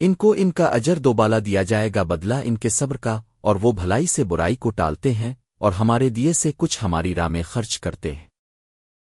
ان کو ان کا اجر دوبالا دیا جائے گا، بدلہ ان کے صبر کا، اور وہ بھلائی سے برائی کو ٹالتے ہیں اور ہمارے دیے سے کچھ ہماری راہ میں خرچ کرتے ہیں۔